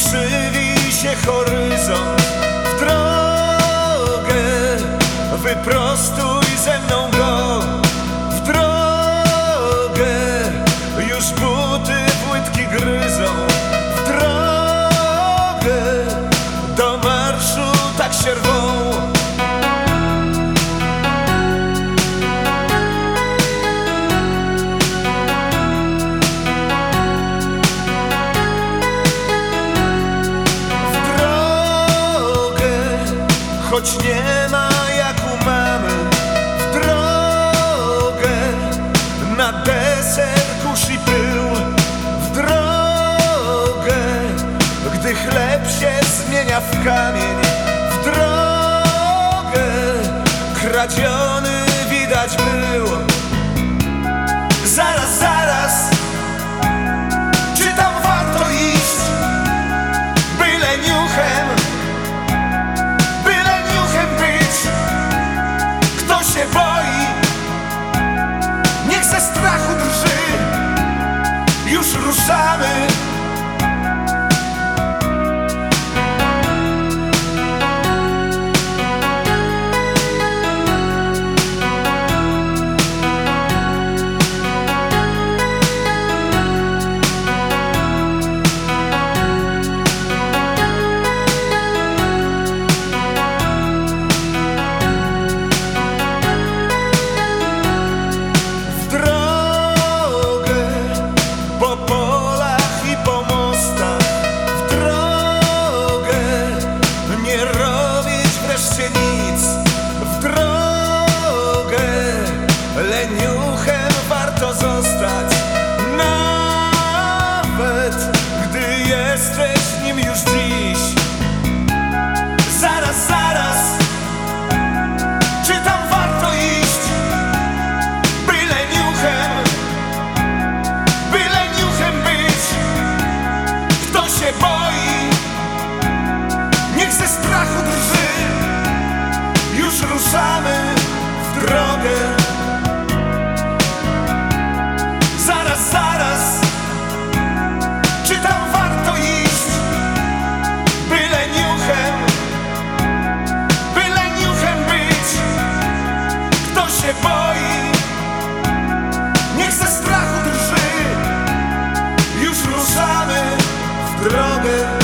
Krzywi się horyzont w drogę. Wyprostuj ze mną go w drogę. Już buty płytki gryzą w drogę. Do marszu tak się rwą. Choć nie ma jak u mamy. W drogę, na deser kusi pył. W drogę, gdy chleb się zmienia w kamień. W drogę, kradziony geniuchem warto zostać. się boi. Niech ze strachu drży. Już ruszamy w drogę.